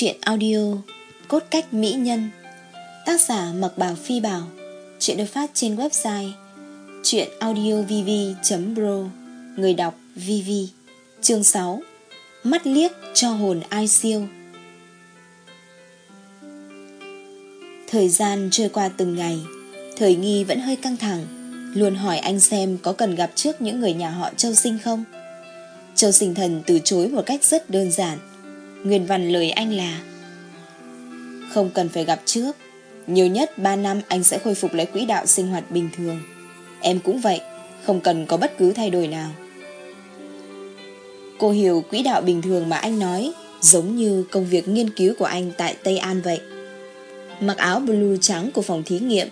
Chuyện audio Cốt cách mỹ nhân. Tác giả Mặc Bảo Phi Bảo. Chuyện được phát trên website Chuyện audiovv.pro Người đọc VV Chương 6 Mắt liếc cho hồn ai siêu. Thời gian trôi qua từng ngày, Thời nghi vẫn hơi căng thẳng. Luôn hỏi anh xem có cần gặp trước những người nhà họ Châu Sinh không? Châu Sinh Thần từ chối một cách rất đơn giản. Nguyên văn lời anh là, Không cần phải gặp trước. Nhiều nhất 3 năm anh sẽ khôi phục lại quỹ đạo sinh hoạt bình thường. Em cũng vậy, Không cần có bất cứ thay đổi nào. Cô hiểu quỹ đạo bình thường mà anh nói, Giống như công việc nghiên cứu của anh tại Tây An vậy. Mặc áo blue trắng của phòng thí nghiệm,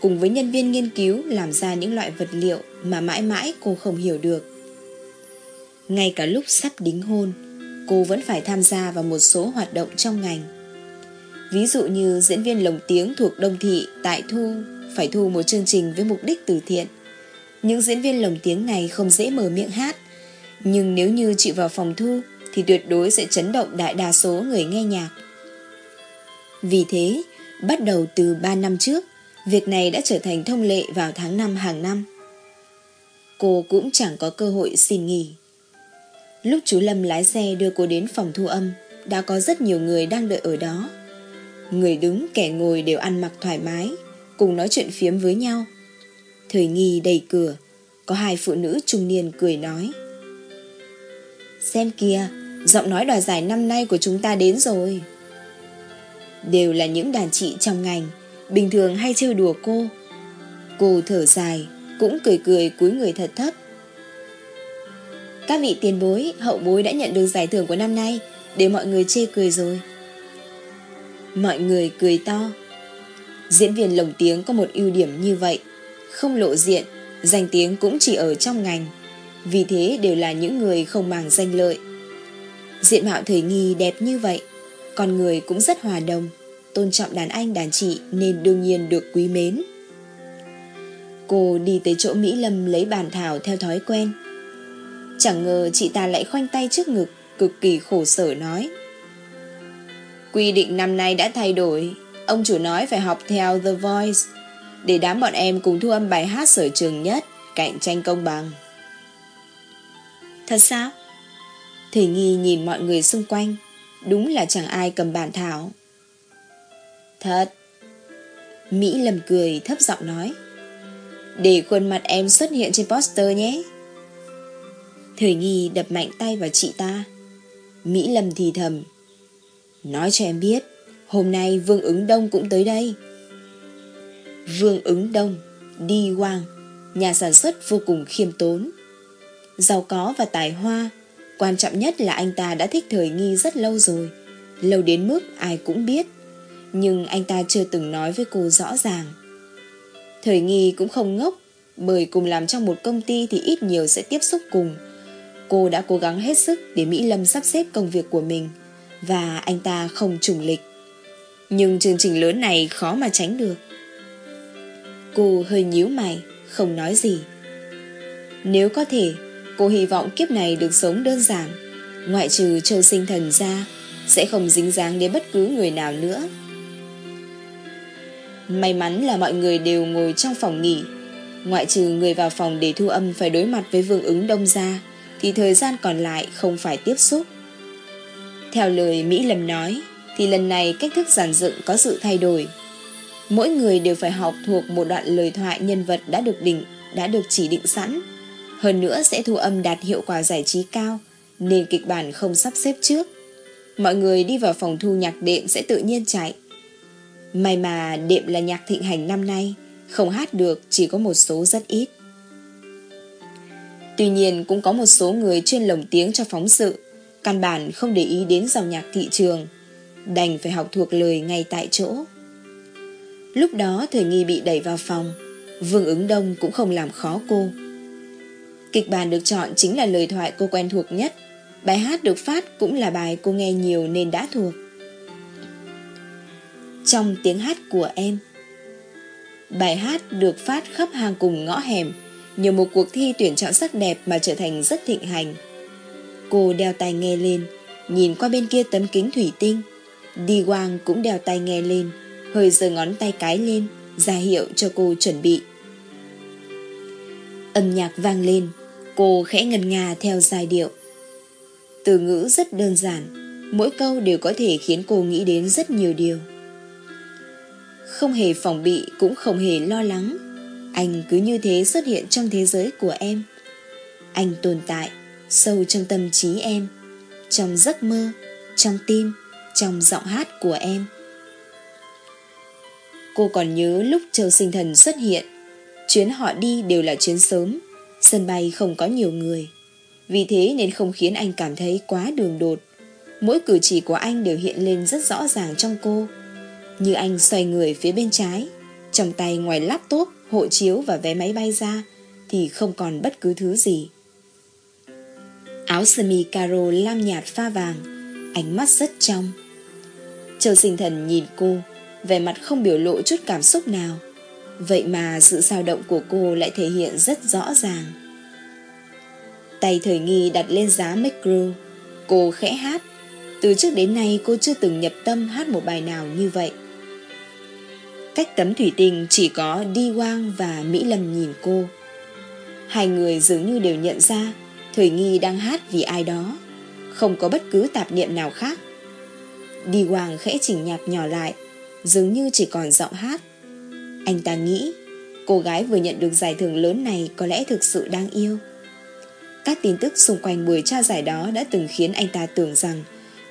Cùng với nhân viên nghiên cứu làm ra những loại vật liệu Mà mãi mãi cô không hiểu được. Ngay cả lúc sắp đính hôn cô vẫn phải tham gia vào một số hoạt động trong ngành. Ví dụ như diễn viên lồng tiếng thuộc Đông Thị tại Thu phải thu một chương trình với mục đích từ thiện. Những diễn viên lồng tiếng này không dễ mở miệng hát, nhưng nếu như chị vào phòng thu thì tuyệt đối sẽ chấn động đại đa số người nghe nhạc. Vì thế, bắt đầu từ 3 năm trước, việc này đã trở thành thông lệ vào tháng 5 hàng năm. Cô cũng chẳng có cơ hội xin nghỉ. Lúc chú Lâm lái xe đưa cô đến phòng thu âm, đã có rất nhiều người đang đợi ở đó. Người đứng kẻ ngồi đều ăn mặc thoải mái, cùng nói chuyện phiếm với nhau. Thời nghi đầy cửa, có hai phụ nữ trung niên cười nói. Xem kìa, giọng nói đoạt giải năm nay của chúng ta đến rồi. Đều là những đàn chị trong ngành, bình thường hay trêu đùa cô. Cô thở dài, cũng cười cười cúi người thật thấp các vị tiền bối, hậu bối đã nhận được giải thưởng của năm nay để mọi người chê cười rồi. Mọi người cười to. Diễn viên lồng tiếng có một ưu điểm như vậy, không lộ diện, danh tiếng cũng chỉ ở trong ngành, vì thế đều là những người không màng danh lợi. Diện mạo thời nghi đẹp như vậy, con người cũng rất hòa đồng, tôn trọng đàn anh đàn chị nên đương nhiên được quý mến. Cô đi tới chỗ Mỹ Lâm lấy bàn thảo theo thói quen, Chẳng ngờ chị ta lại khoanh tay trước ngực Cực kỳ khổ sở nói. Quy định năm nay đã thay đổi. Ông chủ nói phải học theo The Voice. Để đám bọn em cùng thu âm bài hát sở trường nhất Cạnh tranh công bằng. Thật sao? Thủy Nghi nhìn mọi người xung quanh. Đúng là chẳng ai cầm bản thảo. Thật. Mỹ lầm cười thấp giọng nói. Để khuôn mặt em xuất hiện trên poster nhé Thời nghi đập mạnh tay vào chị ta. Mỹ Lâm thì thầm, Nói cho em biết, Hôm nay Vương ứng đông cũng tới đây. Vương ứng đông Đi Quang, Nhà sản xuất vô cùng khiêm tốn. Giàu có và tài hoa, Quan trọng nhất là anh ta đã thích thời nghi rất lâu rồi, Lâu đến mức ai cũng biết, Nhưng anh ta chưa từng nói với cô rõ ràng. Thời nghi cũng không ngốc, Bởi cùng làm trong một công ty thì ít nhiều sẽ tiếp xúc cùng. Cô đã cố gắng hết sức để Mỹ Lâm sắp xếp công việc của mình và anh ta không trùng lịch. Nhưng chương trình lớn này khó mà tránh được. Cô hơi nhíu mày, không nói gì. Nếu có thể, cô hy vọng kiếp này được sống đơn giản, ngoại trừ châu sinh thần ra, sẽ không dính dáng đến bất cứ người nào nữa. May mắn là mọi người đều ngồi trong phòng nghỉ, ngoại trừ người vào phòng để thu âm phải đối mặt với vương ứng đông gia thì thời gian còn lại không phải tiếp xúc. Theo lời Mỹ Lâm nói, thì lần này cách thức giản dựng có sự thay đổi. Mỗi người đều phải học thuộc một đoạn lời thoại nhân vật đã được định, đã được chỉ định sẵn. Hơn nữa sẽ thu âm đạt hiệu quả giải trí cao, nên kịch bản không sắp xếp trước. Mọi người đi vào phòng thu nhạc đệm sẽ tự nhiên chạy. May mà đệm là nhạc thịnh hành năm nay, không hát được chỉ có một số rất ít. Tuy nhiên cũng có một số người chuyên lồng tiếng cho phóng sự, căn bản không để ý đến dòng nhạc thị trường, đành phải học thuộc lời ngay tại chỗ. Lúc đó thời nghi bị đẩy vào phòng, Vương ứng đông cũng không làm khó cô. Kịch bản được chọn chính là lời thoại cô quen thuộc nhất, bài hát được phát cũng là bài cô nghe nhiều nên đã thuộc. Trong tiếng hát của em Bài hát được phát khắp hàng cùng ngõ hẻm nhờ một cuộc thi tuyển chọn sắc đẹp mà trở thành rất thịnh hành. Cô đeo tai nghe lên, Nhìn qua bên kia tấm kính thủy tinh. Đi Quang cũng đeo tai nghe lên Hơi giơ ngón tay cái lên ra hiệu cho cô chuẩn bị. Âm nhạc vang lên Cô khẽ ngân nga theo giai điệu. Từ ngữ rất đơn giản Mỗi câu đều có thể khiến cô nghĩ đến rất nhiều điều. Không hề phòng bị Cũng không hề lo lắng. Anh cứ như thế xuất hiện trong thế giới của em. Anh tồn tại Sâu trong tâm trí em Trong giấc mơ Trong tim Trong giọng hát của em. Cô còn nhớ lúc Châu Sinh Thần xuất hiện Chuyến họ đi đều là chuyến sớm Sân bay không có nhiều người. Vì thế nên không khiến anh cảm thấy quá đường đột. Mỗi cử chỉ của anh đều hiện lên rất rõ ràng trong cô. Như anh xoay người phía bên trái Trong tay ngoài laptop, hộ chiếu và vé máy bay ra, Thì không còn bất cứ thứ gì. Áo sơ mi caro lam nhạt pha vàng, Ánh mắt rất trong. Châu sinh thần nhìn cô, Vẻ mặt không biểu lộ chút cảm xúc nào. Vậy mà sự dao động của cô lại thể hiện rất rõ ràng. Tay thời nghi đặt lên giá micro, Cô khẽ hát. Từ trước đến nay cô chưa từng nhập tâm hát một bài nào như vậy. Cách tấm thủy tinh chỉ có Đi Quang và Mỹ Lâm nhìn cô. Hai người dường như đều nhận ra Thời nghi đang hát vì ai đó, Không có bất cứ tạp niệm nào khác. Đi Quang khẽ chỉnh nhạc nhỏ lại, Dường như chỉ còn giọng hát. Anh ta nghĩ, Cô gái vừa nhận được giải thưởng lớn này Có lẽ thực sự đang yêu. Các tin tức xung quanh buổi trao giải đó Đã từng khiến anh ta tưởng rằng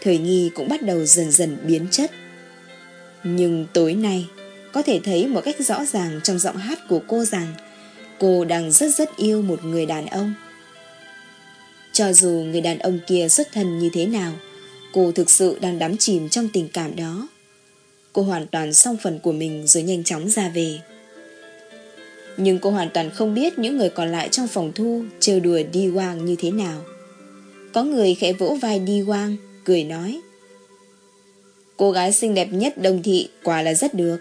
Thời nghi cũng bắt đầu dần dần biến chất. Nhưng tối nay có thể thấy một cách rõ ràng Trong giọng hát của cô rằng Cô đang rất rất yêu một người đàn ông Cho dù người đàn ông kia xuất thân như thế nào Cô thực sự đang đắm chìm trong tình cảm đó Cô hoàn toàn xong phần của mình rồi nhanh chóng ra về. Nhưng cô hoàn toàn không biết những người còn lại trong phòng thu trêu đùa đi quang như thế nào. Có người khẽ vỗ vai đi quang, cười nói. Cô gái xinh đẹp nhất đồng thị quả là rất được.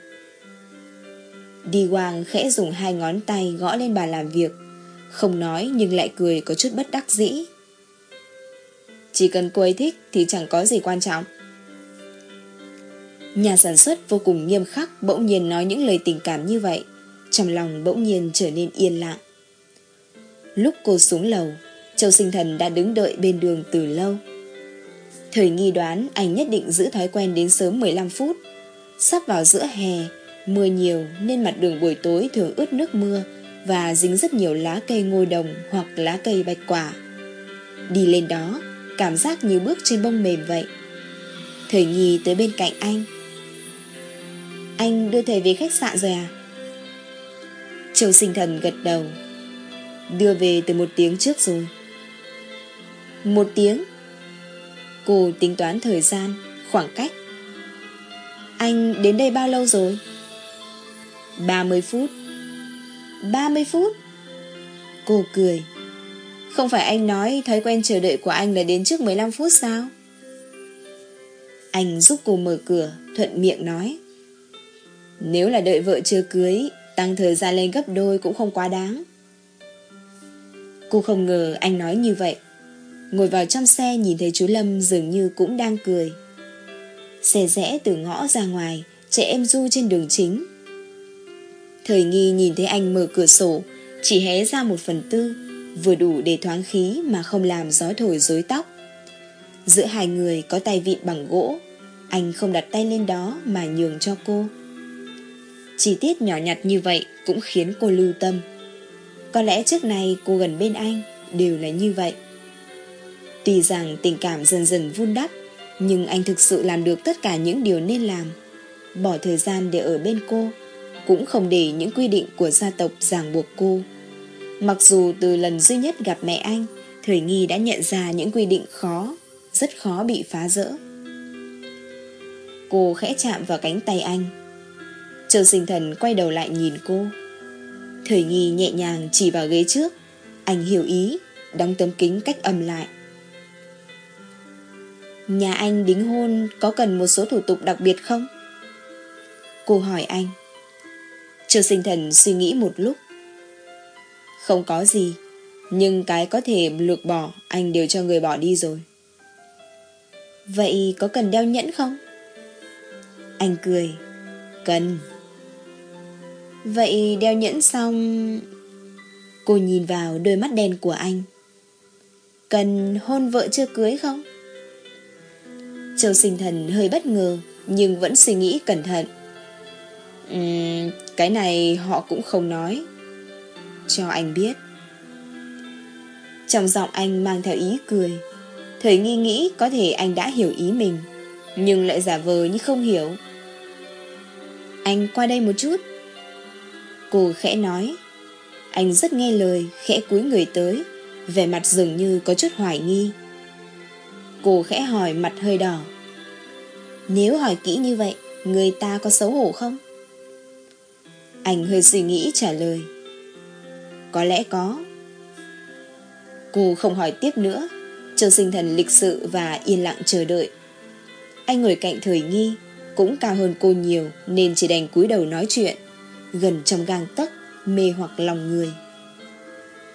Đi quang khẽ dùng hai ngón tay gõ lên bàn làm việc, không nói nhưng lại cười có chút bất đắc dĩ. Chỉ cần cô ấy thích thì chẳng có gì quan trọng. Nhà sản xuất vô cùng nghiêm khắc bỗng nhiên nói những lời tình cảm như vậy. Trong lòng bỗng nhiên trở nên yên lặng. Lúc cô xuống lầu, Châu Sinh Thần đã đứng đợi bên đường từ lâu. Thời nghi đoán anh nhất định giữ thói quen đến sớm 15 phút. Sắp vào giữa hè, mưa nhiều nên mặt đường buổi tối thường ướt nước mưa và dính rất nhiều lá cây ngôi đồng hoặc lá cây bạch quả. Đi lên đó, cảm giác như bước trên bông mềm vậy. Thầy Nhi tới bên cạnh anh, anh đưa thầy về khách sạn rồi à? Châu sinh thần gật đầu Đưa về từ một tiếng trước rồi Một tiếng Cô tính toán thời gian Khoảng cách Anh đến đây bao lâu rồi? 30 phút. 30 phút? Cô cười. Không phải anh nói thói quen chờ đợi của anh là đến trước 15 phút sao? Anh giúp cô mở cửa, Thuận miệng nói. Nếu là đợi vợ chưa cưới, Tăng thời gian lên gấp đôi cũng không quá đáng. Cô không ngờ anh nói như vậy. Ngồi vào trong xe nhìn thấy chú Lâm dường như cũng đang cười. Xe rẽ từ ngõ ra ngoài, trẻ em du trên đường chính. Thời nghi nhìn thấy anh mở cửa sổ Chỉ hé ra một phần tư Vừa đủ để thoáng khí Mà không làm gió thổi rối tóc Giữa hai người có tay vịn bằng gỗ Anh không đặt tay lên đó Mà nhường cho cô chi tiết nhỏ nhặt như vậy cũng khiến cô lưu tâm. Có lẽ trước này cô gần bên anh đều là như vậy. Tuy rằng tình cảm dần dần vun đắp, nhưng anh thực sự làm được tất cả những điều nên làm. Bỏ thời gian để ở bên cô, cũng không để những quy định của gia tộc ràng buộc cô. Mặc dù từ lần duy nhất gặp mẹ anh, Thời Nghi đã nhận ra những quy định khó, rất khó bị phá rỡ. Cô khẽ chạm vào cánh tay anh, Châu sinh thần quay đầu lại nhìn cô Thời nghi nhẹ nhàng chỉ vào ghế trước Anh hiểu ý Đóng tấm kính cách âm lại Nhà anh đính hôn Có cần một số thủ tục đặc biệt không? Cô hỏi anh Châu sinh thần suy nghĩ một lúc Không có gì, Nhưng cái có thể lược bỏ, Anh đều cho người bỏ đi rồi Vậy có cần đeo nhẫn không? Anh cười. Cần. Vậy đeo nhẫn xong... Cô nhìn vào đôi mắt đen của anh. Cần hôn vợ chưa cưới không? Châu sinh thần hơi bất ngờ, nhưng vẫn suy nghĩ cẩn thận. Uhm, cái này họ cũng không nói. Cho anh biết. Trong giọng anh mang theo ý cười. Thời nghi nghĩ có thể anh đã hiểu ý mình, nhưng lại giả vờ như không hiểu. Anh qua đây một chút. Cô khẽ nói. Anh rất nghe lời, khẽ cúi người tới, vẻ mặt dường như có chút hoài nghi. Cô khẽ hỏi mặt hơi đỏ. Nếu hỏi kỹ như vậy, người ta có xấu hổ không? Anh hơi suy nghĩ trả lời. Có lẽ có. Cô không hỏi tiếp nữa. Châu sinh thần lịch sự và yên lặng chờ đợi. Anh ngồi cạnh thời nghi, cũng cao hơn cô nhiều nên chỉ đành cúi đầu nói chuyện, gần trong gang tấc, mê hoặc lòng người.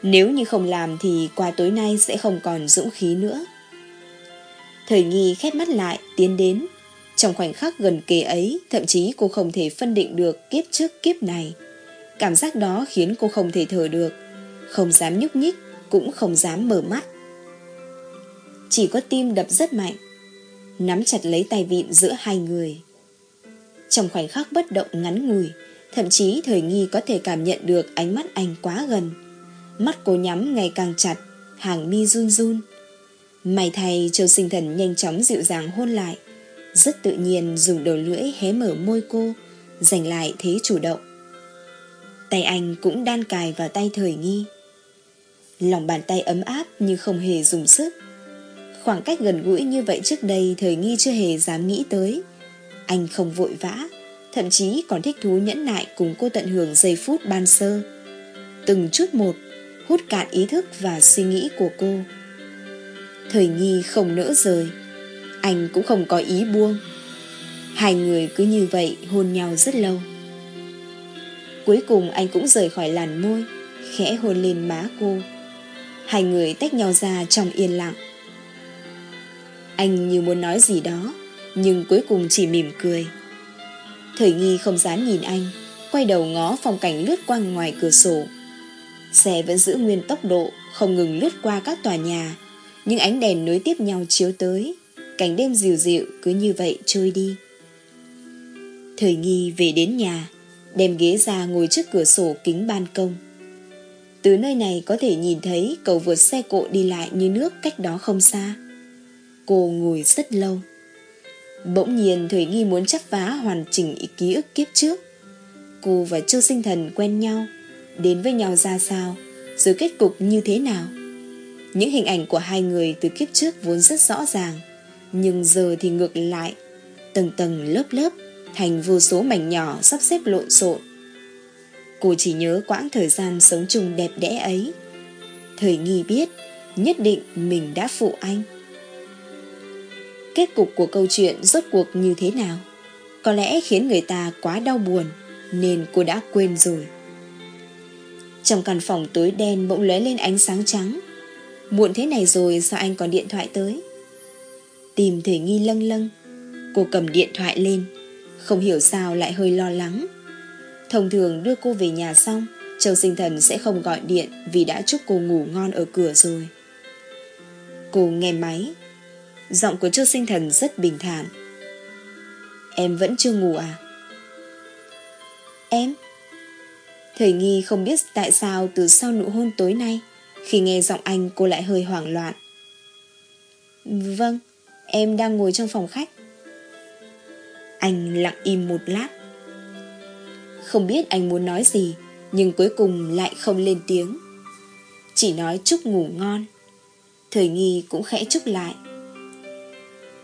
Nếu như không làm thì qua tối nay sẽ không còn dũng khí nữa. Thời nghi khép mắt lại, tiến đến. Trong khoảnh khắc gần kề ấy, thậm chí cô không thể phân định được kiếp trước kiếp này. Cảm giác đó khiến cô không thể thở được, không dám nhúc nhích, cũng không dám mở mắt. Chỉ có tim đập rất mạnh, nắm chặt lấy tay vịn giữa hai người. Trong khoảnh khắc bất động ngắn ngủi, thậm chí thời nghi có thể cảm nhận được ánh mắt anh quá gần. Mắt cô nhắm ngày càng chặt, hàng mi run run. May thay Châu Sinh Thần nhanh chóng dịu dàng hôn lại, rất tự nhiên dùng đầu lưỡi hé mở môi cô, giành lại thế chủ động. Tay anh cũng đan cài vào tay thời nghi. Lòng bàn tay ấm áp nhưng không hề dùng sức. Khoảng cách gần gũi như vậy trước đây thời nghi chưa hề dám nghĩ tới. Anh không vội vã, thậm chí còn thích thú nhẫn nại cùng cô tận hưởng giây phút ban sơ. Từng chút một, hút cạn ý thức và suy nghĩ của cô. Thời nghi không nỡ rời, anh cũng không có ý buông. Hai người cứ như vậy hôn nhau rất lâu. Cuối cùng anh cũng rời khỏi làn môi, khẽ hôn lên má cô. Hai người tách nhau ra trong yên lặng. Anh như muốn nói gì đó, nhưng cuối cùng chỉ mỉm cười. Thời nghi không dám nhìn anh, quay đầu ngó phong cảnh lướt qua ngoài cửa sổ. Xe vẫn giữ nguyên tốc độ, không ngừng lướt qua các tòa nhà, những ánh đèn nối tiếp nhau chiếu tới, cảnh đêm dịu dịu cứ như vậy trôi đi. Thời nghi về đến nhà, đem ghế ra ngồi trước cửa sổ kính ban công. Từ nơi này có thể nhìn thấy cầu vượt xe cộ đi lại như nước cách đó không xa. Cô ngồi rất lâu. Bỗng nhiên Thời Nghi muốn chắp vá hoàn chỉnh ý ký ức kiếp trước. Cô và Châu Sinh Thần quen nhau, đến với nhau ra sao, rồi kết cục như thế nào. Những hình ảnh của hai người từ kiếp trước vốn rất rõ ràng, nhưng giờ thì ngược lại, tầng tầng lớp lớp, thành vô số mảnh nhỏ sắp xếp lộn xộn. Cô chỉ nhớ quãng thời gian sống chung đẹp đẽ ấy. Thời nghi biết, nhất định mình đã phụ anh. Kết cục của câu chuyện rốt cuộc như thế nào? Có lẽ khiến người ta quá đau buồn, nên cô đã quên rồi. Trong căn phòng tối đen bỗng lóe lên ánh sáng trắng. Muộn thế này rồi sao anh còn điện thoại tới? Tìm thể nghi lâng lâng. Cô cầm điện thoại lên, không hiểu sao lại hơi lo lắng. Thông thường đưa cô về nhà xong, Châu Sinh Thần sẽ không gọi điện vì đã chúc cô ngủ ngon ở cửa rồi. Cô nghe máy. Giọng của Châu Sinh Thần rất bình thản. Em vẫn chưa ngủ à? Em? Thời nghi không biết tại sao từ sau nụ hôn tối nay, khi nghe giọng anh cô lại hơi hoảng loạn. Vâng, em đang ngồi trong phòng khách. Anh lặng im một lát. Không biết anh muốn nói gì, nhưng cuối cùng lại không lên tiếng. Chỉ nói chúc ngủ ngon. Thời nghi cũng khẽ chúc lại.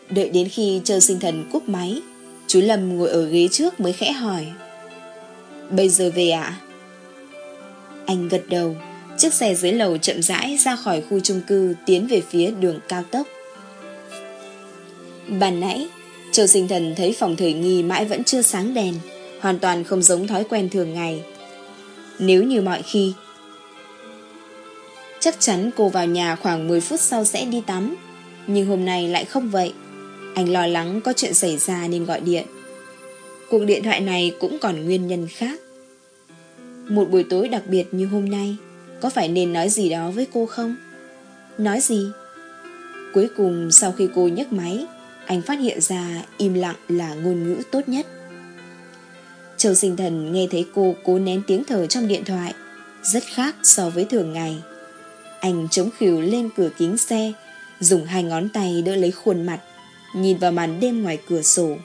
Đợi đến khi chờ sinh thần cúp máy, chú Lâm ngồi ở ghế trước mới khẽ hỏi. Bây giờ về ạ? À? Anh gật đầu, chiếc xe dưới lầu chậm rãi ra khỏi khu chung cư tiến về phía đường cao tốc. Bàn nãy, Châu sinh thần thấy phòng thời nghi mãi vẫn chưa sáng đèn, hoàn toàn không giống thói quen thường ngày. Nếu như mọi khi, chắc chắn cô vào nhà khoảng 10 phút sau sẽ đi tắm, nhưng hôm nay lại không vậy. Anh lo lắng có chuyện xảy ra nên gọi điện. Cuộc điện thoại này cũng còn nguyên nhân khác. Một buổi tối đặc biệt như hôm nay, có phải nên nói gì đó với cô không? Nói gì? Cuối cùng sau khi cô nhấc máy, anh phát hiện ra im lặng là ngôn ngữ tốt nhất. Châu sinh thần nghe thấy cô cố nén tiếng thở trong điện thoại, rất khác so với thường ngày. Anh chống khỉu lên cửa kính xe, dùng hai ngón tay đỡ lấy khuôn mặt, nhìn vào màn đêm ngoài cửa sổ.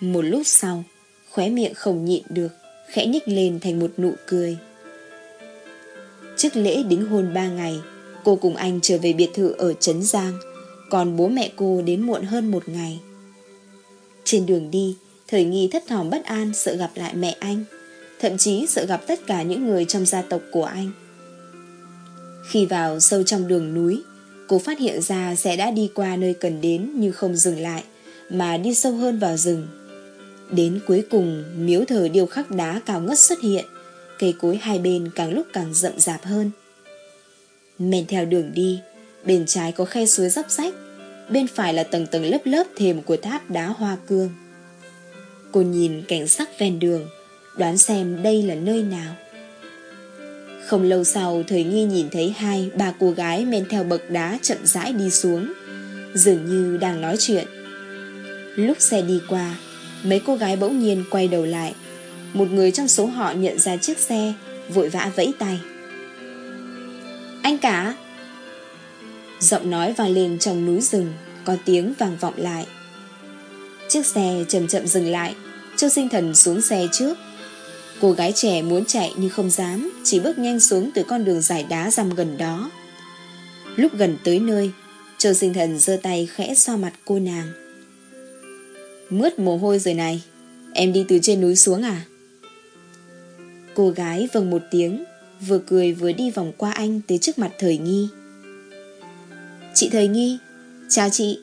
Một lúc sau, khóe miệng không nhịn được, khẽ nhích lên thành một nụ cười. Trước lễ đính hôn ba ngày, cô cùng anh trở về biệt thự ở Trấn Giang, còn bố mẹ cô đến muộn hơn một ngày. Trên đường đi, Thời nghi thất thỏm bất an sợ gặp lại mẹ anh, thậm chí sợ gặp tất cả những người trong gia tộc của anh. Khi vào sâu trong đường núi, cô phát hiện ra sẽ đã đi qua nơi cần đến nhưng không dừng lại, mà đi sâu hơn vào rừng. Đến cuối cùng, miếu thờ điêu khắc đá cao ngất xuất hiện, cây cối hai bên càng lúc càng rậm rạp hơn. Men theo đường đi, bên trái có khe suối dốc rách, bên phải là tầng tầng lớp lớp thềm của tháp đá hoa cương. Cô nhìn cảnh sắc ven đường, đoán xem đây là nơi nào. Không lâu sau, Thời Nghi nhìn thấy hai, ba cô gái men theo bậc đá chậm rãi đi xuống, dường như đang nói chuyện. Lúc xe đi qua, mấy cô gái bỗng nhiên quay đầu lại. Một người trong số họ nhận ra chiếc xe, vội vã vẫy tay. Anh cả! Giọng nói vang lên trong núi rừng, có tiếng vang vọng lại. Chiếc xe chậm chậm dừng lại, Châu sinh thần xuống xe trước. Cô gái trẻ muốn chạy nhưng không dám, chỉ bước nhanh xuống từ con đường dài đá rằm gần đó. Lúc gần tới nơi, Châu sinh thần giơ tay khẽ xoa mặt cô nàng. Mướt mồ hôi rồi này, em đi từ trên núi xuống à? Cô gái vâng một tiếng, vừa cười vừa đi vòng qua anh tới trước mặt Thời Nghi. Chị Thời Nghi, chào chị,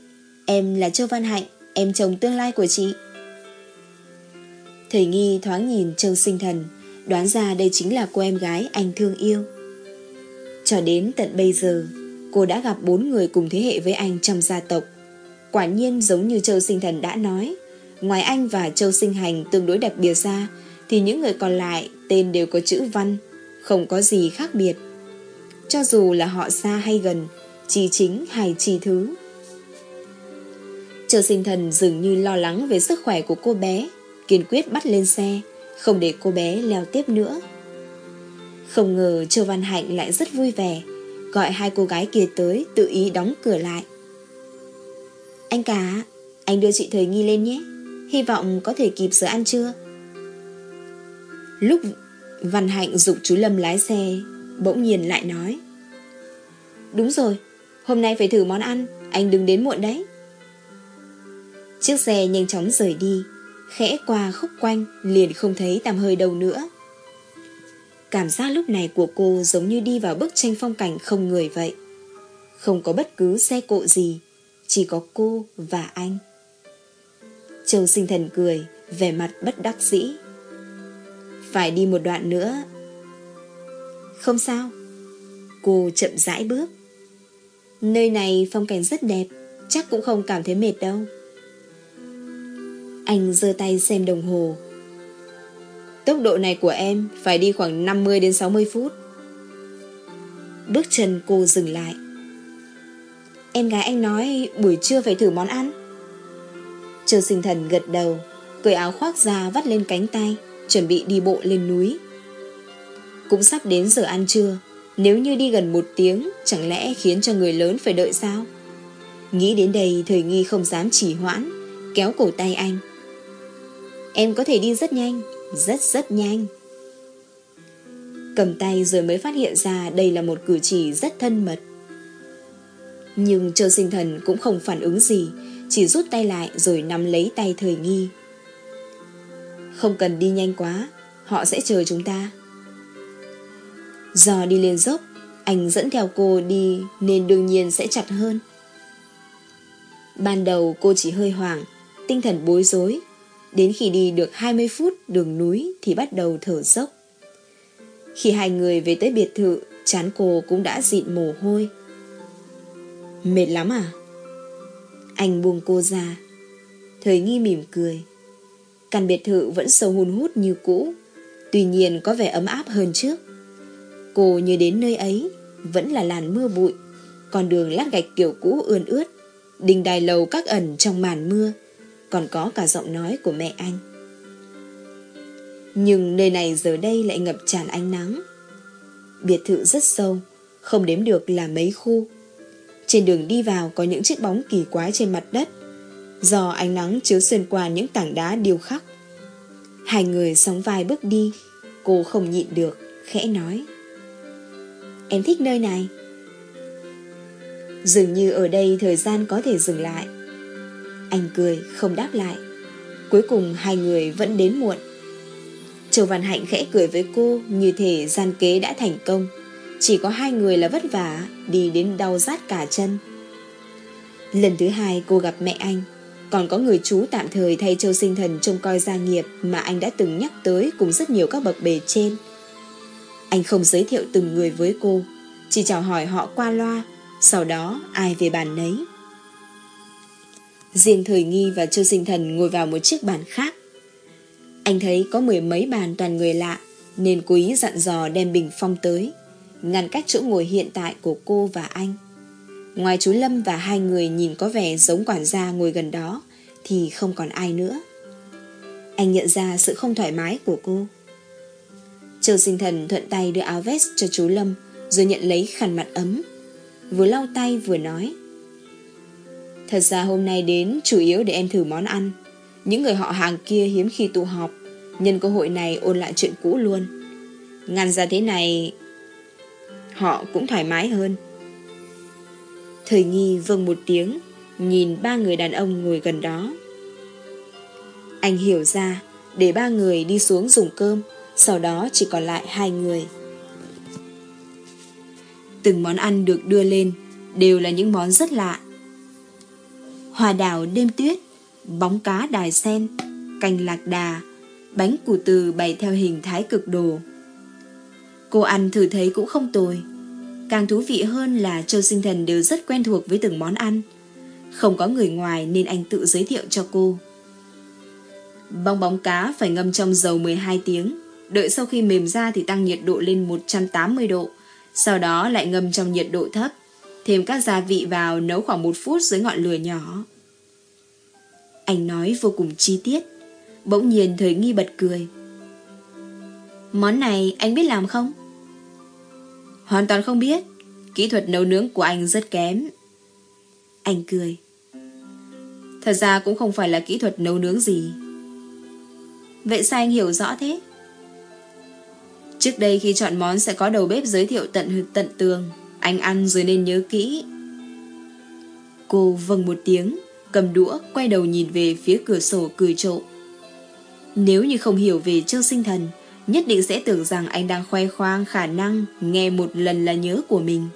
em là Châu Văn Hạnh, em chồng tương lai của chị. thời Nghi thoáng nhìn Châu Sinh Thần, đoán ra đây chính là cô em gái anh thương yêu. Cho đến tận bây giờ, cô đã gặp bốn người cùng thế hệ với anh trong gia tộc. Quả nhiên giống như Châu Sinh Thần đã nói, ngoài anh và Châu Sinh Hành tương đối đặc biệt ra, thì những người còn lại tên đều có chữ văn, không có gì khác biệt. Cho dù là họ xa hay gần, chi chính hay chi thứ. Châu Sinh Thần dường như lo lắng về sức khỏe của cô bé, kiên quyết bắt lên xe, không để cô bé leo tiếp nữa. Không ngờ Châu Văn Hạnh lại rất vui vẻ, gọi hai cô gái kia tới tự ý đóng cửa lại. Anh cả, anh đưa chị Thời Nghi lên nhé, hy vọng có thể kịp giờ ăn trưa. Lúc Văn Hạnh dục chú Lâm lái xe, bỗng nhiên lại nói. Đúng rồi, hôm nay phải thử món ăn, anh đừng đến muộn đấy. Chiếc xe nhanh chóng rời đi, khẽ qua khúc quanh liền không thấy tạm hơi đâu nữa. Cảm giác lúc này của cô giống như đi vào bức tranh phong cảnh không người vậy. Không có bất cứ xe cộ gì, chỉ có cô và anh. Châu sinh thần cười, vẻ mặt bất đắc dĩ. Phải đi một đoạn nữa. Không sao. Cô chậm rãi bước. Nơi này phong cảnh rất đẹp, chắc cũng không cảm thấy mệt đâu. Anh giơ tay xem đồng hồ. Tốc độ này của em phải đi khoảng 50 đến 60 phút. Bước chân cô dừng lại. Em gái anh nói buổi trưa phải thử món ăn. Chờ sinh thần gật đầu, cởi áo khoác ra vắt lên cánh tay, chuẩn bị đi bộ lên núi. Cũng sắp đến giờ ăn trưa, nếu như đi gần một tiếng, chẳng lẽ khiến cho người lớn phải đợi sao? Nghĩ đến đây, thời nghi không dám chỉ hoãn, kéo cổ tay anh. Em có thể đi rất nhanh, rất rất nhanh. Cầm tay rồi mới phát hiện ra đây là một cử chỉ rất thân mật. Nhưng Châu Sinh Thần cũng không phản ứng gì, chỉ rút tay lại rồi nắm lấy tay thời nghi. Không cần đi nhanh quá, họ sẽ chờ chúng ta. Do đi lên dốc, anh dẫn theo cô đi nên đương nhiên sẽ chặt hơn. Ban đầu cô chỉ hơi hoảng, tinh thần bối rối, Đến khi đi được 20 phút đường núi thì bắt đầu thở dốc. Khi hai người về tới biệt thự, chán cô cũng đã dịn mồ hôi. Mệt lắm à? Anh buông cô ra. Thời nghi mỉm cười. Căn biệt thự vẫn sâu hun hút như cũ, tuy nhiên có vẻ ấm áp hơn trước. Cô như đến nơi ấy, vẫn là làn mưa bụi, con đường lát gạch kiểu cũ ươn ướt, đình đài lầu các ẩn trong màn mưa, còn có cả giọng nói của mẹ anh. Nhưng nơi này giờ đây lại ngập tràn ánh nắng. Biệt thự rất sâu, không đếm được là mấy khu. Trên đường đi vào có những chiếc bóng kỳ quái trên mặt đất, do ánh nắng chiếu xuyên qua những tảng đá điêu khắc. Hai người sóng vai bước đi, cô không nhịn được, khẽ nói. Em thích nơi này. Dường như ở đây thời gian có thể dừng lại. Anh cười, không đáp lại. Cuối cùng hai người vẫn đến muộn. Châu Văn Hạnh khẽ cười với cô như thể gian kế đã thành công. Chỉ có hai người là vất vả, đi đến đau rát cả chân. Lần thứ hai cô gặp mẹ anh, còn có người chú tạm thời thay Châu Sinh Thần trông coi gia nghiệp mà anh đã từng nhắc tới cùng rất nhiều các bậc bề trên. Anh không giới thiệu từng người với cô, chỉ chào hỏi họ qua loa, sau đó ai về bàn nấy. Riêng Thời Nghi và Châu Sinh Thần ngồi vào một chiếc bàn khác. Anh thấy có mười mấy bàn toàn người lạ, nên cố ý dặn dò đem bình phong tới, ngăn cách chỗ ngồi hiện tại của cô và anh. Ngoài chú Lâm và hai người nhìn có vẻ giống quản gia ngồi gần đó, thì không còn ai nữa. Anh nhận ra sự không thoải mái của cô. Châu sinh thần thuận tay đưa áo vest cho chú Lâm, rồi nhận lấy khăn mặt ấm. Vừa lau tay vừa nói. Thật ra hôm nay đến chủ yếu để em thử món ăn. Những người họ hàng kia hiếm khi tụ họp, nhân cơ hội này ôn lại chuyện cũ luôn. Ngăn ra thế này, họ cũng thoải mái hơn. Thời nghi vâng một tiếng, nhìn ba người đàn ông ngồi gần đó. Anh hiểu ra, để ba người đi xuống dùng cơm, sau đó chỉ còn lại hai người. Từng món ăn được đưa lên đều là những món rất lạ. Hòa đảo đêm tuyết, bóng cá đài sen, canh lạc đà, bánh củ từ bày theo hình thái cực đồ. Cô ăn thử thấy cũng không tồi. Càng thú vị hơn là Châu Sinh Thần đều rất quen thuộc với từng món ăn. Không có người ngoài nên anh tự giới thiệu cho cô. Bong bóng cá phải ngâm trong dầu 12 tiếng. Đợi sau khi mềm ra thì tăng nhiệt độ lên 180 độ. Sau đó lại ngâm trong nhiệt độ thấp. Thêm các gia vị vào nấu khoảng một phút dưới ngọn lửa nhỏ. Anh nói vô cùng chi tiết. Bỗng nhiên thời nghi bật cười. Món này anh biết làm không? Hoàn toàn không biết. Kỹ thuật nấu nướng của anh rất kém. Anh cười. Thật ra cũng không phải là kỹ thuật nấu nướng gì. Vậy sao anh hiểu rõ thế? Trước đây khi chọn món sẽ có đầu bếp giới thiệu tận tận tường. Anh ăn rồi nên nhớ kỹ. Cô vâng một tiếng, cầm đũa, quay đầu nhìn về phía cửa sổ cười trộm. Nếu như không hiểu về trương Sinh Thần, nhất định sẽ tưởng rằng anh đang khoe khoang khả năng nghe một lần là nhớ của mình.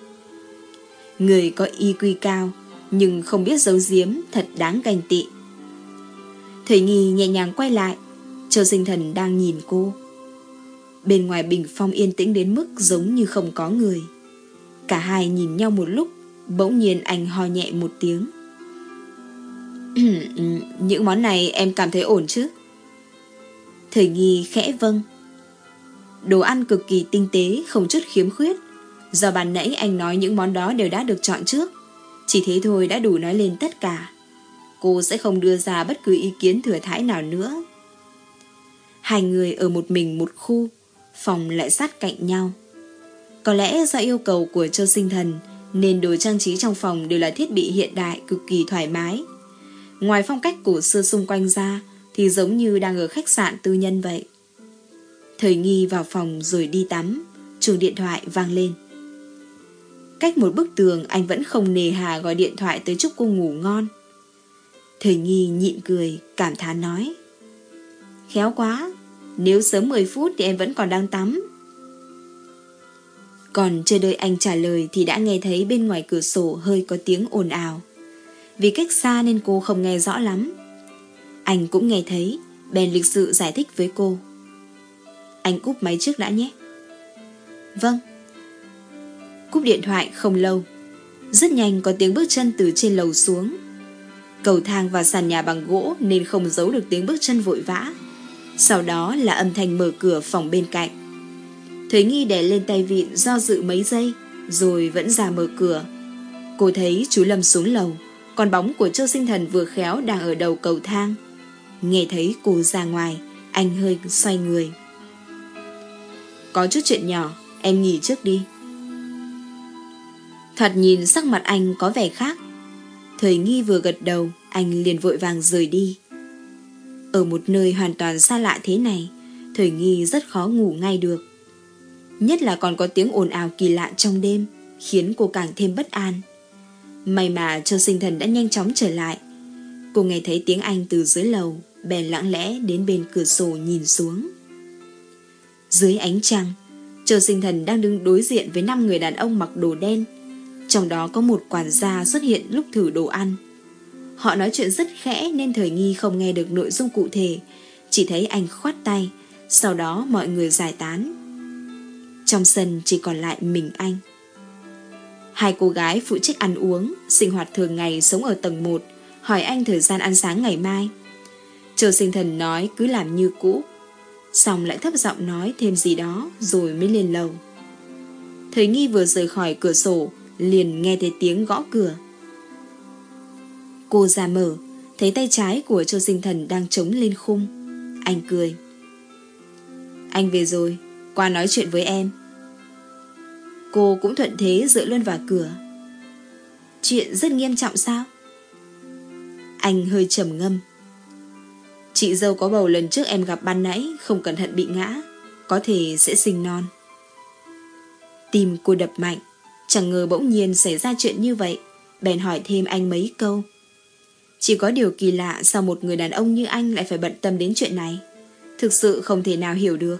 Người có IQ cao, nhưng không biết giấu giếm thật đáng ganh tị. Thầy nghi nhẹ nhàng quay lại, trương sinh thần đang nhìn cô. Bên ngoài bình phong yên tĩnh đến mức giống như không có người. Cả hai nhìn nhau một lúc, bỗng nhiên anh ho nhẹ một tiếng. Những món này em cảm thấy ổn chứ? Thời nghi khẽ vâng. Đồ ăn cực kỳ tinh tế, không chút khiếm khuyết. Do bàn nãy anh nói những món đó đều đã được chọn trước. Chỉ thế thôi đã đủ nói lên tất cả. Cô sẽ không đưa ra bất cứ ý kiến thừa thãi nào nữa. Hai người ở một mình một khu, phòng lại sát cạnh nhau. Có lẽ do yêu cầu của Châu Sinh Thần nên đồ trang trí trong phòng đều là thiết bị hiện đại cực kỳ thoải mái. Ngoài phong cách cổ xưa xung quanh ra thì giống như đang ở khách sạn tư nhân vậy. Thời nghi vào phòng rồi đi tắm, chuông điện thoại vang lên. Cách một bức tường anh vẫn không nề hà gọi điện thoại tới chúc cô ngủ ngon. Thời nghi nhịn cười, cảm thán nói. Khéo quá, nếu sớm 10 phút thì em vẫn còn đang tắm. Còn chờ đợi anh trả lời thì đã nghe thấy bên ngoài cửa sổ hơi có tiếng ồn ào. Vì cách xa nên cô không nghe rõ lắm. Anh cũng nghe thấy, bèn lịch sự giải thích với cô. Anh cúp máy trước đã nhé. Vâng. Cúp điện thoại không lâu. Rất nhanh có tiếng bước chân từ trên lầu xuống. Cầu thang và sàn nhà bằng gỗ nên không giấu được tiếng bước chân vội vã. Sau đó là âm thanh mở cửa phòng bên cạnh. Thới nghi đè lên tay vịn do dự mấy giây, rồi vẫn ra mở cửa. Cô thấy chú Lâm xuống lầu, còn bóng của Châu Sinh Thần vừa khéo đang ở đầu cầu thang. Nghe thấy cô ra ngoài, anh hơi xoay người. Có chút chuyện nhỏ, em nghỉ trước đi. Thoạt nhìn sắc mặt anh có vẻ khác. Thời nghi vừa gật đầu, anh liền vội vàng rời đi. Ở một nơi hoàn toàn xa lạ thế này, thời nghi rất khó ngủ ngay được. Nhất là còn có tiếng ồn ào kỳ lạ trong đêm, khiến cô càng thêm bất an. May mà Châu Sinh Thần đã nhanh chóng trở lại. Cô nghe thấy tiếng Anh từ dưới lầu, bèn lặng lẽ đến bên cửa sổ nhìn xuống. Dưới ánh trăng, Châu Sinh Thần đang đứng đối diện với năm người đàn ông mặc đồ đen. Trong đó có một quản gia xuất hiện lúc thử đồ ăn. Họ nói chuyện rất khẽ nên thời nghi không nghe được nội dung cụ thể, chỉ thấy anh khoát tay, sau đó mọi người giải tán. Trong sân chỉ còn lại mình anh. Hai cô gái phụ trách ăn uống, sinh hoạt thường ngày sống ở tầng 1, hỏi anh thời gian ăn sáng ngày mai. Châu sinh thần nói cứ làm như cũ, xong lại thấp giọng nói thêm gì đó rồi mới lên lầu. Thời nghi vừa rời khỏi cửa sổ, liền nghe thấy tiếng gõ cửa. Cô ra mở, thấy tay trái của Châu Sinh Thần đang trống lên khung. Anh cười. Anh về rồi, qua nói chuyện với em. Cô cũng thuận thế dựa luôn vào cửa. Chuyện rất nghiêm trọng sao? Anh hơi trầm ngâm. Chị dâu có bầu lần trước em gặp ban nãy không cẩn thận bị ngã, có thể sẽ sinh non. Tim cô đập mạnh, chẳng ngờ bỗng nhiên xảy ra chuyện như vậy, bèn hỏi thêm anh mấy câu. Chỉ có điều kỳ lạ sao một người đàn ông như anh lại phải bận tâm đến chuyện này. Thực sự không thể nào hiểu được.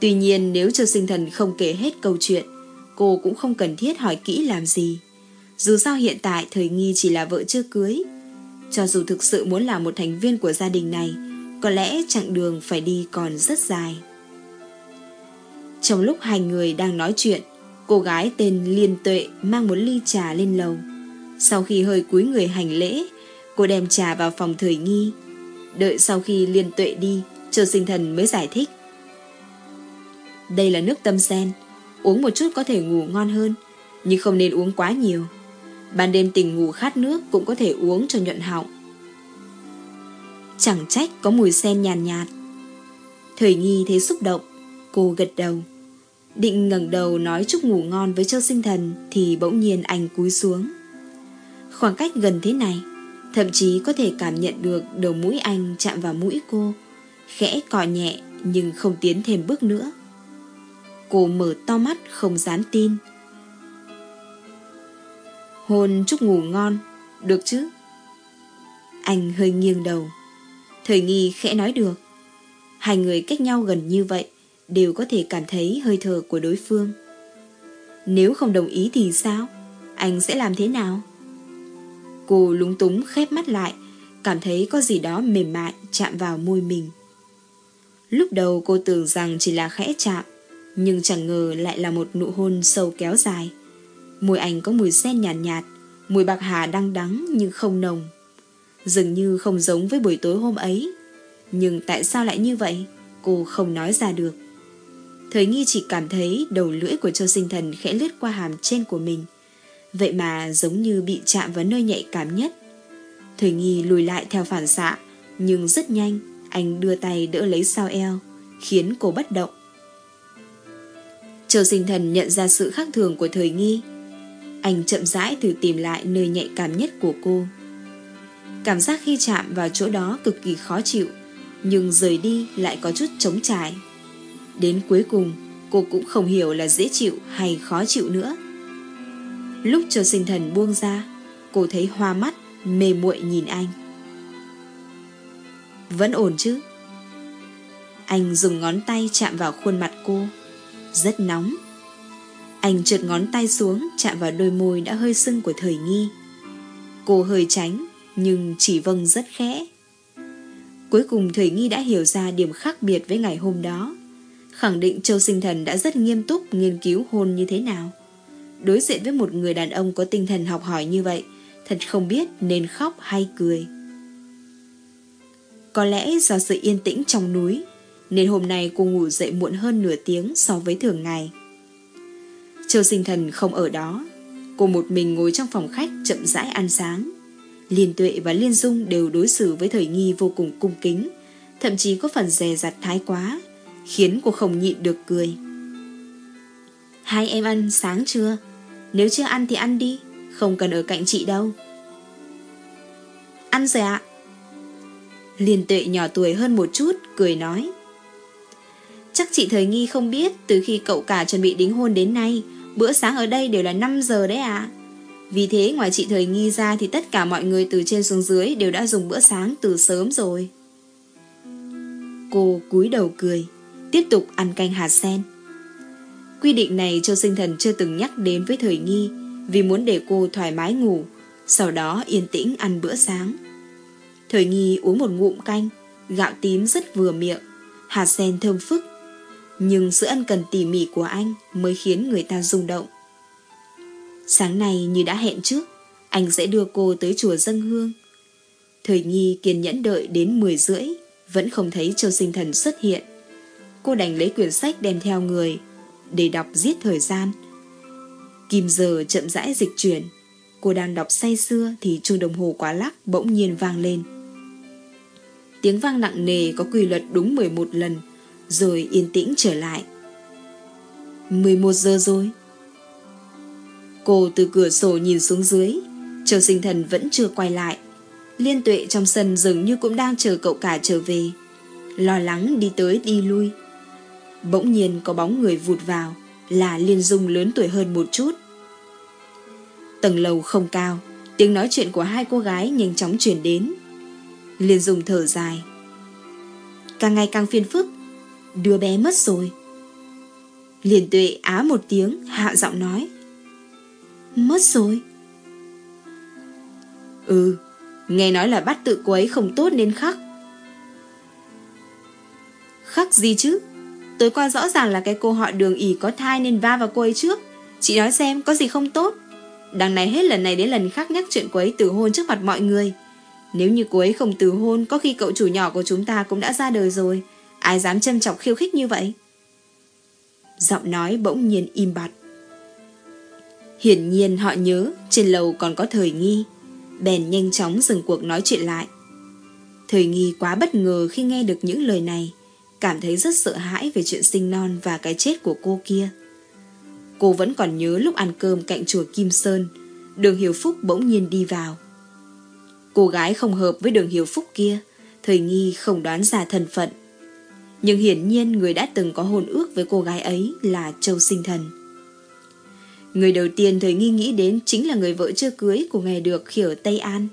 Tuy nhiên nếu cho sinh thần không kể hết câu chuyện, cô cũng không cần thiết hỏi kỹ làm gì. Dù sao hiện tại thời nghi chỉ là vợ chưa cưới. Cho dù thực sự muốn là một thành viên của gia đình này, có lẽ chặng đường phải đi còn rất dài. Trong lúc hai người đang nói chuyện, cô gái tên Liên Tuệ mang một ly trà lên lầu. Sau khi hơi cúi người hành lễ, cô đem trà vào phòng thời nghi. Đợi sau khi Liên Tuệ đi, Châu Sinh Thần mới giải thích. Đây là nước tâm sen, uống một chút có thể ngủ ngon hơn, nhưng không nên uống quá nhiều. Ban đêm tỉnh ngủ khát nước cũng có thể uống cho nhuận họng. Chẳng trách có mùi sen nhàn nhạt, nhạt. Thời nghi thấy xúc động, cô gật đầu. Định ngẩng đầu nói chúc ngủ ngon với Châu Sinh Thần thì bỗng nhiên anh cúi xuống. Khoảng cách gần thế này, thậm chí có thể cảm nhận được đầu mũi anh chạm vào mũi cô, khẽ cọ nhẹ nhưng không tiến thêm bước nữa. Cô mở to mắt không dám tin. Hôn chúc ngủ ngon, được chứ? Anh hơi nghiêng đầu. Thời nghi khẽ nói được. Hai người cách nhau gần như vậy đều có thể cảm thấy hơi thở của đối phương. Nếu không đồng ý thì sao? Anh sẽ làm thế nào? Cô lúng túng khép mắt lại, cảm thấy có gì đó mềm mại chạm vào môi mình. Lúc đầu cô tưởng rằng chỉ là khẽ chạm, nhưng chẳng ngờ lại là một nụ hôn sâu kéo dài. Môi anh có mùi sen nhàn nhạt, nhạt, mùi bạc hà đắng đắng nhưng không nồng. Dường như không giống với buổi tối hôm ấy. Nhưng tại sao lại như vậy? Cô không nói ra được. Thời nghi chỉ cảm thấy đầu lưỡi của Châu Sinh Thần khẽ lướt qua hàm trên của mình. Vậy mà giống như bị chạm vào nơi nhạy cảm nhất. Thời nghi lùi lại theo phản xạ, nhưng rất nhanh, anh đưa tay đỡ lấy sao eo, khiến cô bất động. Châu sinh thần nhận ra sự khác thường của thời nghi. Anh chậm rãi thử tìm lại nơi nhạy cảm nhất của cô. Cảm giác khi chạm vào chỗ đó cực kỳ khó chịu, nhưng rời đi lại có chút trống trải. Đến cuối cùng, cô cũng không hiểu là dễ chịu hay khó chịu nữa. Lúc chờ sinh thần buông ra, cô thấy hoa mắt, mê muội nhìn anh. Vẫn ổn chứ? Anh dùng ngón tay chạm vào khuôn mặt cô. Rất nóng. Anh trượt ngón tay xuống chạm vào đôi môi đã hơi sưng của thời nghi. Cô hơi tránh, nhưng chỉ vâng rất khẽ. Cuối cùng thời nghi đã hiểu ra điểm khác biệt với ngày hôm đó. Khẳng định Châu Sinh Thần đã rất nghiêm túc nghiên cứu hôn như thế nào. Đối diện với một người đàn ông có tinh thần học hỏi như vậy, thật không biết nên khóc hay cười. Có lẽ do sự yên tĩnh trong núi, nên hôm nay cô ngủ dậy muộn hơn nửa tiếng so với thường ngày. Châu sinh thần không ở đó, cô một mình ngồi trong phòng khách chậm rãi ăn sáng. Liên tuệ và Liên Dung đều đối xử với thời nghi vô cùng cung kính, thậm chí có phần dè dặt thái quá, khiến cô không nhịn được cười. Hai em ăn sáng chưa? Nếu chưa ăn thì ăn đi, không cần ở cạnh chị đâu. Ăn rồi ạ. Liên tuệ nhỏ tuổi hơn một chút, cười nói. Chắc chị thời nghi không biết từ khi cậu cả chuẩn bị đính hôn đến nay, bữa sáng ở đây đều là 5 giờ đấy ạ. Vì thế ngoài chị thời nghi ra thì tất cả mọi người từ trên xuống dưới đều đã dùng bữa sáng từ sớm rồi. Cô cúi đầu cười, tiếp tục ăn canh hạt sen. Quy định này Châu Sinh Thần chưa từng nhắc đến với thời nghi vì muốn để cô thoải mái ngủ, sau đó yên tĩnh ăn bữa sáng. Thời nghi uống một ngụm canh, gạo tím rất vừa miệng, hạt sen thơm phức. Nhưng sự ân cần tỉ mỉ của anh mới khiến người ta rung động. Sáng nay như đã hẹn trước, anh sẽ đưa cô tới chùa dân hương. Thời nghi kiên nhẫn đợi đến 10 rưỡi, vẫn không thấy Châu Sinh Thần xuất hiện. Cô đành lấy quyển sách đem theo người, để đọc giết thời gian. Kim giờ chậm rãi dịch chuyển, cô đang đọc say xưa thì chuông đồng hồ quá lắc bỗng nhiên vang lên. Tiếng vang nặng nề có quy luật đúng 11 lần, rồi yên tĩnh trở lại. 11 giờ rồi. Cô từ cửa sổ nhìn xuống dưới, Châu sinh thần vẫn chưa quay lại. Liên tuệ trong sân dường như cũng đang chờ cậu cả trở về. Lo lắng đi tới đi lui. Bỗng nhiên có bóng người vụt vào, là Liên Dung lớn tuổi hơn một chút. Tầng lầu không cao, tiếng nói chuyện của hai cô gái nhanh chóng chuyển đến. Liên Dung thở dài. Càng ngày càng phiền phức, đứa bé mất rồi. Liền tuệ á một tiếng, hạ giọng nói. Mất rồi. Ừ, nghe nói là bắt tự cô ấy không tốt nên khắc. Khắc gì chứ? Tối qua rõ ràng là cái cô họ đường ỉ có thai nên va vào cô ấy trước. Chị nói xem có gì không tốt. Đằng này hết lần này đến lần khác nhắc chuyện cô ấy từ hôn trước mặt mọi người. Nếu như cô ấy không từ hôn, có khi cậu chủ nhỏ của chúng ta cũng đã ra đời rồi. Ai dám châm chọc khiêu khích như vậy? Giọng nói bỗng nhiên im bặt. Hiển nhiên họ nhớ trên lầu còn có thời nghi. Bèn nhanh chóng dừng cuộc nói chuyện lại. Thời nghi quá bất ngờ khi nghe được những lời này cảm thấy rất sợ hãi về chuyện sinh non và cái chết của cô kia. Cô vẫn còn nhớ lúc ăn cơm cạnh chùa Kim Sơn, đường Hiểu Phúc bỗng nhiên đi vào. Cô gái không hợp với đường Hiểu Phúc kia, thời nghi không đoán ra thân phận. Nhưng hiển nhiên người đã từng có hôn ước với cô gái ấy là Châu Sinh Thần. Người đầu tiên thời nghi nghĩ đến chính là người vợ chưa cưới của ngày được khi ở Tây An.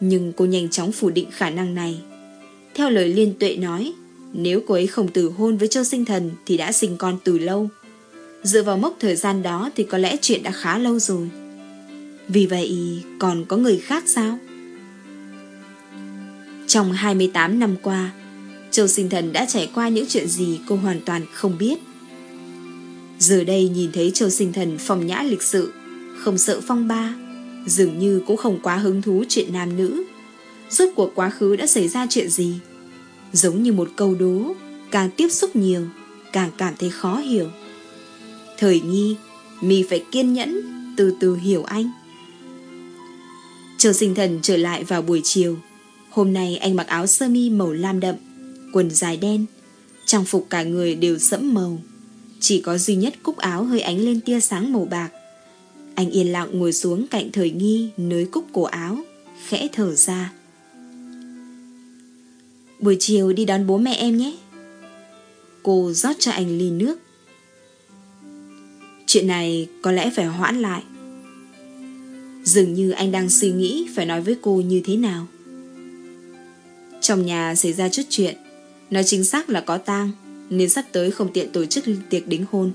Nhưng cô nhanh chóng phủ định khả năng này. Theo lời liên tuệ nói, nếu cô ấy không từ hôn với Châu Sinh Thần thì đã sinh con từ lâu. Dựa vào mốc thời gian đó thì có lẽ chuyện đã khá lâu rồi. Vì vậy còn có người khác sao? Trong 28 năm qua, Châu Sinh Thần đã trải qua những chuyện gì cô hoàn toàn không biết. Giờ đây nhìn thấy Châu Sinh Thần phong nhã lịch sự, không sợ phong ba, dường như cũng không quá hứng thú chuyện nam nữ. Rốt cuộc quá khứ đã xảy ra chuyện gì? Giống như một câu đố, càng tiếp xúc nhiều, càng cảm thấy khó hiểu. Thời nghi, mi phải kiên nhẫn, từ từ hiểu anh. Châu sinh thần trở lại vào buổi chiều. Hôm nay anh mặc áo sơ mi màu lam đậm, quần dài đen, trang phục cả người đều sẫm màu. Chỉ có duy nhất cúc áo hơi ánh lên tia sáng màu bạc. Anh yên lặng ngồi xuống cạnh thời nghi nới cúc cổ áo, khẽ thở ra. Buổi chiều đi đón bố mẹ em nhé. Cô rót cho anh ly nước. Chuyện này có lẽ phải hoãn lại. Dường như anh đang suy nghĩ phải nói với cô như thế nào. Trong nhà xảy ra chút chuyện, nói chính xác là có tang, nên sắp tới không tiện tổ chức tiệc đính hôn.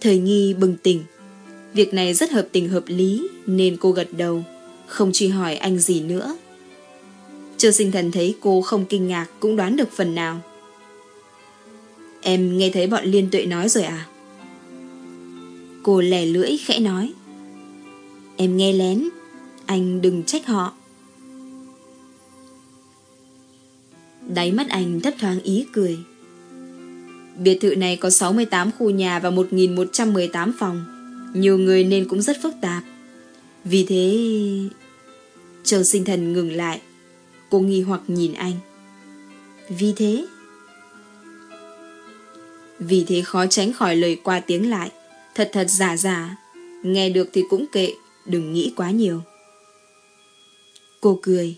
Thời nghi bừng tỉnh, việc này rất hợp tình hợp lý nên cô gật đầu, không truy hỏi anh gì nữa Châu sinh thần thấy cô không kinh ngạc cũng đoán được phần nào. Em nghe thấy bọn liên tuệ nói rồi à? Cô lẻ lưỡi khẽ nói. Em nghe lén, Anh đừng trách họ Đáy mắt anh thấp thoáng ý cười Biệt thự này có 68 khu nhà và 1.118 phòng Nhiều người nên cũng rất phức tạp Vì thế... Châu sinh thần ngừng lại Cô nghi hoặc nhìn anh. Vì thế? Vì thế khó tránh khỏi lời qua tiếng lại. Thật thật giả giả. Nghe được thì cũng kệ. Đừng nghĩ quá nhiều. Cô cười.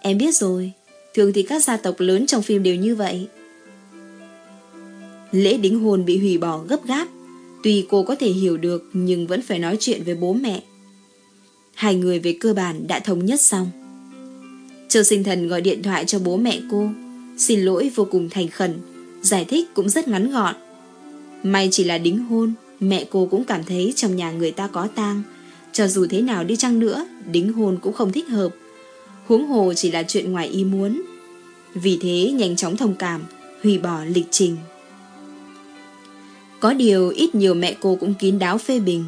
Em biết rồi. Thường thì các gia tộc lớn trong phim đều như vậy. Lễ đính hôn bị hủy bỏ gấp gáp. Tuy cô có thể hiểu được, Nhưng vẫn phải nói chuyện với bố mẹ. Hai người về cơ bản đã thống nhất xong. Châu sinh thần gọi điện thoại cho bố mẹ cô. Xin lỗi, vô cùng thành khẩn. Giải thích cũng rất ngắn gọn. May chỉ là đính hôn, Mẹ cô cũng cảm thấy trong nhà người ta có tang. Cho dù thế nào đi chăng nữa, Đính hôn cũng không thích hợp. Huống hồ chỉ là chuyện ngoài ý muốn. Vì thế nhanh chóng thông cảm, Hủy bỏ lịch trình. Có điều ít nhiều mẹ cô cũng kín đáo phê bình.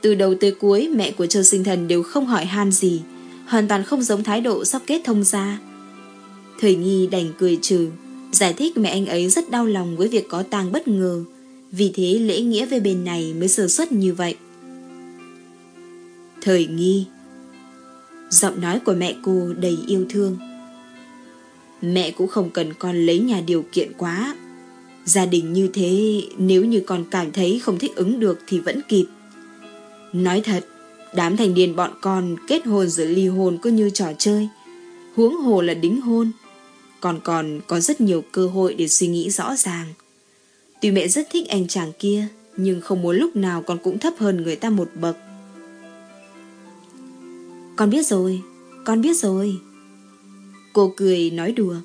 Từ đầu tới cuối, Mẹ của Châu Sinh Thần đều không hỏi han gì. Hoàn toàn không giống thái độ sắp kết thông gia. Thời nghi đành cười trừ, Giải thích mẹ anh ấy rất đau lòng với việc có tang bất ngờ, Vì thế lễ nghĩa về bên này mới sơ suất như vậy. Thời nghi Giọng nói của mẹ cô đầy yêu thương. Mẹ cũng không cần con lấy nhà điều kiện quá. Gia đình như thế, Nếu như con cảm thấy không thích ứng được Thì vẫn kịp. Nói thật Đám thành niên bọn con kết hôn rồi ly hôn cứ như trò chơi. Huống hồ là đính hôn. Còn còn có rất nhiều cơ hội để suy nghĩ rõ ràng. Tuy mẹ rất thích anh chàng kia, Nhưng không muốn lúc nào con cũng thấp hơn người ta một bậc. Con biết rồi, Con biết rồi. Cô cười nói đùa.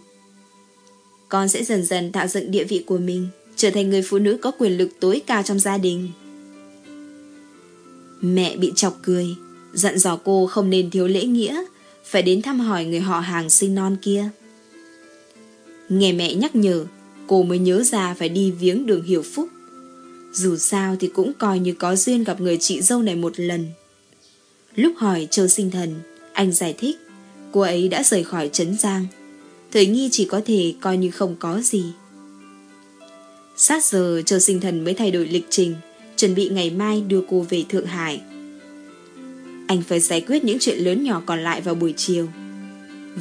Con sẽ dần dần tạo dựng địa vị của mình, Trở thành người phụ nữ có quyền lực tối cao trong gia đình. Mẹ bị chọc cười, dặn dò cô không nên thiếu lễ nghĩa, phải đến thăm hỏi người họ hàng sinh non kia. Nghe mẹ nhắc nhở, cô mới nhớ ra phải đi viếng đường hiểu phúc. Dù sao thì cũng coi như có duyên gặp người chị dâu này một lần. Lúc hỏi Châu Sinh Thần, anh giải thích, cô ấy đã rời khỏi Trấn Giang. Thời nghi chỉ có thể coi như không có gì. Sát giờ Châu Sinh Thần mới thay đổi lịch trình, chuẩn bị ngày mai đưa cô về Thượng Hải. Anh phải giải quyết những chuyện lớn nhỏ còn lại vào buổi chiều.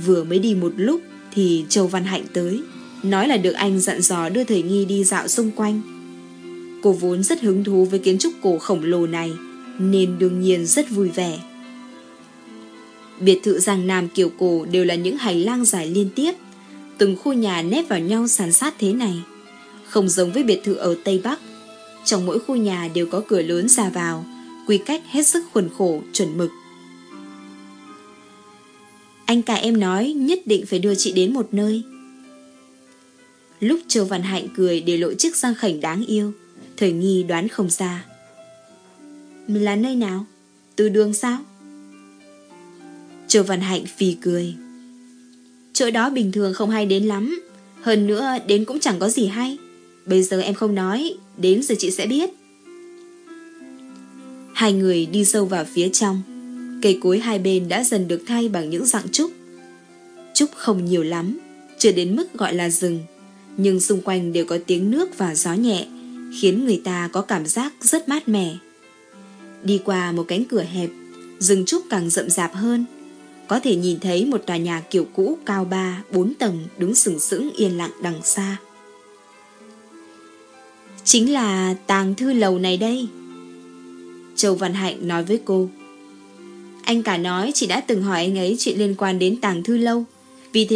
Vừa mới đi một lúc thì Châu Văn Hạnh tới, nói là được anh dặn dò đưa Thời Nghi đi dạo xung quanh. Cô vốn rất hứng thú với kiến trúc cổ khổng lồ này, nên đương nhiên rất vui vẻ. Biệt thự Giang Nam kiểu cổ đều là những hành lang dài liên tiếp, từng khu nhà nép vào nhau sàn sát thế này. Không giống với biệt thự ở Tây Bắc, trong mỗi khu nhà đều có cửa lớn ra vào, quy cách hết sức khuẩn khổ, chuẩn mực. Anh cả em nói nhất định phải đưa chị đến một nơi. Lúc Châu Văn Hạnh cười để lộ chiếc răng khảnh đáng yêu, thời nghi đoán không ra. Là nơi nào? Từ đường sao? Châu Văn Hạnh phì cười. Chỗ đó bình thường không hay đến lắm, hơn nữa đến cũng chẳng có gì hay. Bây giờ em không nói, đến rồi chị sẽ biết. Hai người đi sâu vào phía trong. Cây cối hai bên đã dần được thay bằng những dạng trúc. Trúc không nhiều lắm, chưa đến mức gọi là rừng, nhưng xung quanh đều có tiếng nước và gió nhẹ, khiến người ta có cảm giác rất mát mẻ. Đi qua một cánh cửa hẹp, rừng trúc càng rậm rạp hơn. Có thể nhìn thấy một tòa nhà kiểu cũ cao ba, bốn tầng đứng sừng sững yên lặng đằng xa. Chính là tàng thư lầu này đây. Châu Văn Hạnh nói với cô. Anh cả nói chị đã từng hỏi anh ấy chuyện liên quan đến tàng thư lâu.